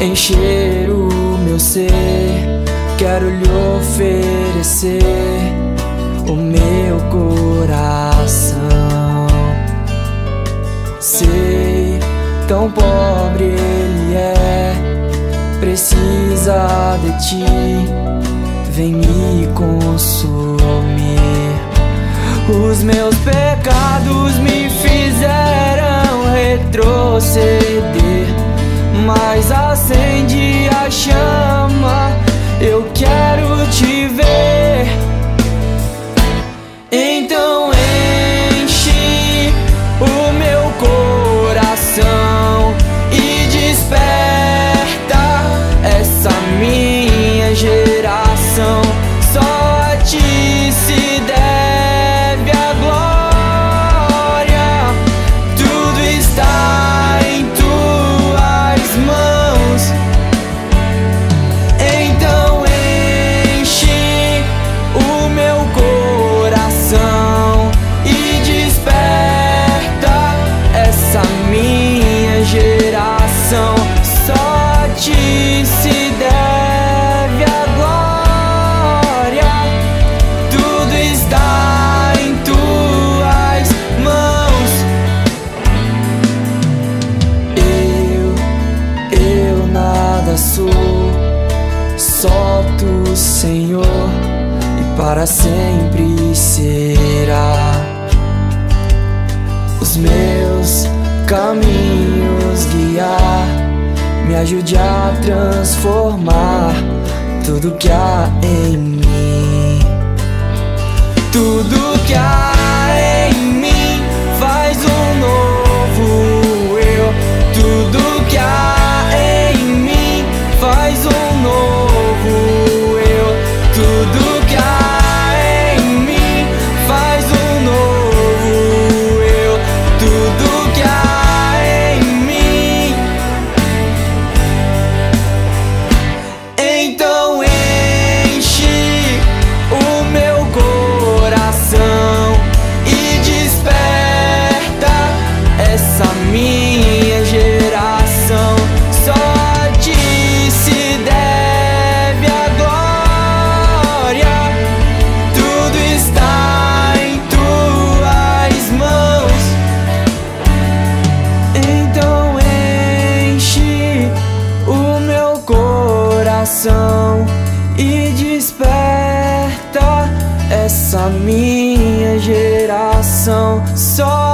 encher o meu ser. Quero lhe oferecer o meu coração. Sei, tão pobre ele é, precisa de ti, vem me consumir. Os meus pecados te ver. Então enche o meu coração e desperta essa minha geração. Só a ti se sou, só tu, Senhor, e para sempre será. Os meus caminhos guiar, me ajude a transformar tudo que há em mim. Coração e desperta essa minha geração. Só